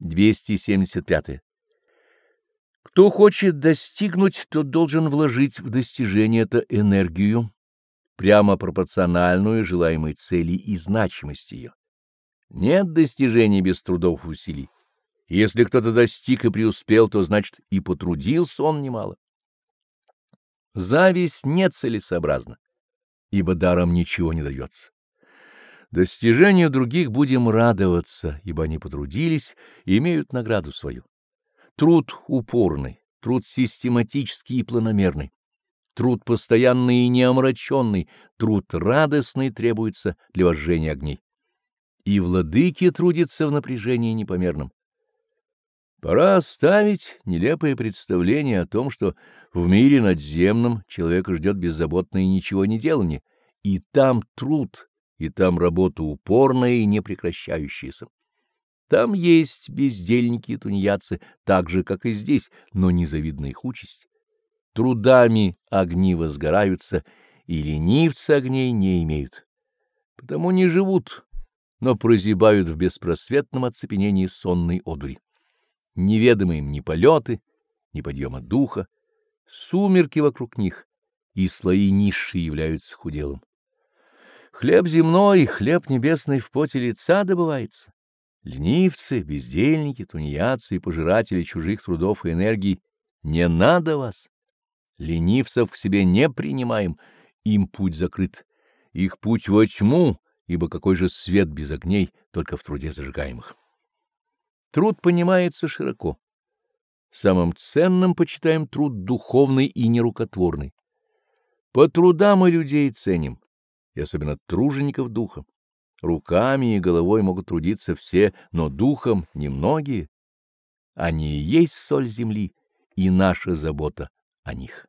275. Кто хочет достигнуть, тот должен вложить в достижение это энергию, прямо пропорциональную желаемой цели и значимости ее. Нет достижения без трудов и усилий. Если кто-то достиг и преуспел, то значит и потрудился он немало. Зависть нецелесообразна, ибо даром ничего не дается. Достижению других будем радоваться, ибо они потрудились и имеют награду свою. Труд упорный, труд систематический и планомерный, труд постоянный и неомраченный, труд радостный требуется для вожжения огней. И владыки трудятся в напряжении непомерном. Пора оставить нелепое представление о том, что в мире надземном человека ждет беззаботное ничего не делание, и там труд, и там работа упорная и непрекращающаяся. Там есть бездельники и тунеядцы, так же, как и здесь, но незавидная их участь. Трудами огни возгораются, и ленивцы огней не имеют. Потому не живут, но прозябают в беспросветном оцепенении сонной одури. Неведомы им ни полеты, ни подъема духа, сумерки вокруг них, и слои низшие являются худелом. Хлеб земной, хлеб небесный в поте лица добывается. Ленивцы, бездельники, тунеядцы и пожиратели чужих трудов и энергий, не надо вас. Ленивцев к себе не принимаем, им путь закрыт. Их путь во тьму, ибо какой же свет без огней, только в труде зажигаемых. Труд понимается широко. Самым ценным почитаем труд духовный и нерукотворный. По трудам мы людей ценим и особенно тружеников духа. Руками и головой могут трудиться все, но духом немногие. Они и есть соль земли, и наша забота о них.